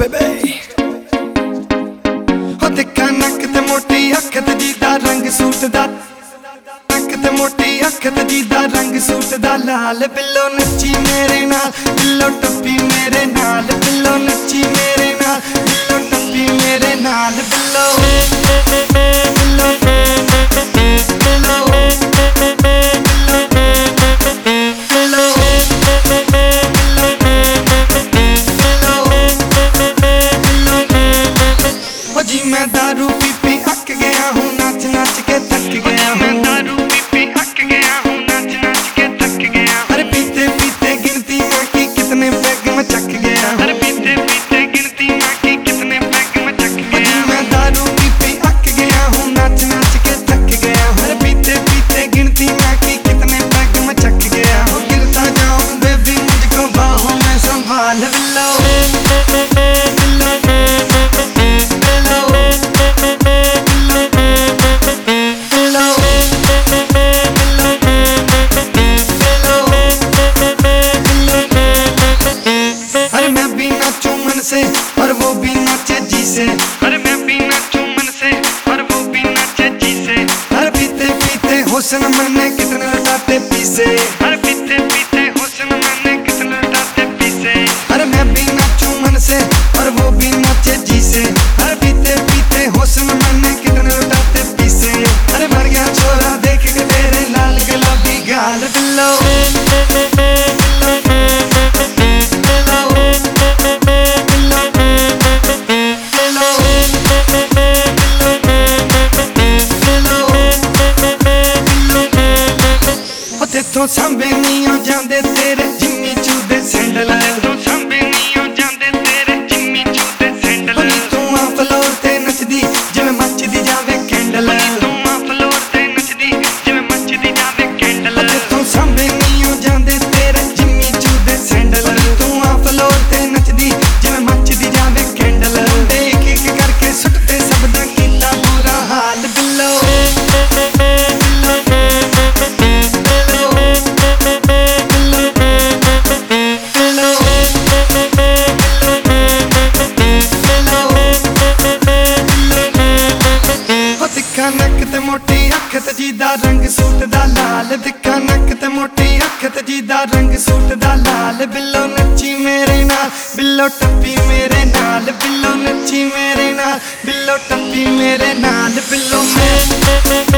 ਬੇਬੇ। ਹੋ ਦੇਖਾ ਨੱਕ ਤੇ ਮੋਟੀ ਅੱਖ ਤੇ ਜੀਦਾ ਰੰਗ ਸੂਟ ਦਾ। ਨੱਕ ਤੇ ਮੋਟੀ ਅੱਖ ਤੇ ਜੀਦਾ ਰੰਗ ਸੂਟ ਦਾ। ਲਾਲ ਬਿੱਲੋ ਨੱਚੀ ਮੇਰੇ ਨਾਲ ਬਿੱਲੋ ਟੱਪੀ ਮੇਰੇ ਨਾਲ ਬਿੱਲੋ ਨੱਚੀ ਮੇਰੇ मैं दारू पी पी अक गया हूँ नाच नाच के थक गया मैं दारू पी पी अक गया हूँ नाच नाच के थक गया अरे पीते पीते गिनती माँ की कितने बैग में चक गया अरे पीते पीते गिनती माँ की कितने बैग में चक गया मैं दारू पी पी अक गया हूँ नाच नाच के थक गया हर पीते पीते गिनती माँ की कितने बैग में चक गया गिरता जाऊँ बेबी मुझको बाहों में संभाल लो। खुशी से। हर मैं पीना चूमन से हर वो पीना चची से। हर पीते पीते हुसन मन ਤੇਥੋਂ ਸਾਂਭੇ ਨਹੀਂ ਹੋ ਜਾਂਦੇ ਤੇਰੇ ਜਿੰਮੀ ਚੂਦੇ ਸੈਂਡਲ ਮੋਟੀ ਅੱਖ ਤੇ ਜੀਦਾ ਰੰਗ ਸੂਟ ਦਾ ਲਾਲ ਤਿੱਖਾ ਨੱਕ ਤੇ ਮੋਟੀ ਅੱਖ ਤੇ ਜੀਦਾ ਰੰਗ ਸੂਟ ਦਾ ਲਾਲ। ਬਿੱਲੋ ਨੱਚੀ ਮੇਰੇ ਨਾਲ, ਬਿੱਲੋ ਟੱਪੀ ਮੇਰੇ ਨਾਲ, ਬਿੱਲੋ ਨੱਚੀ ਮੇਰੇ ਨਾਲ, ਬਿੱਲੋ ਟੱਪੀ ਮੇਰੇ ਨਾਲ, ਬਿੱਲੋ ਮੇਰੇ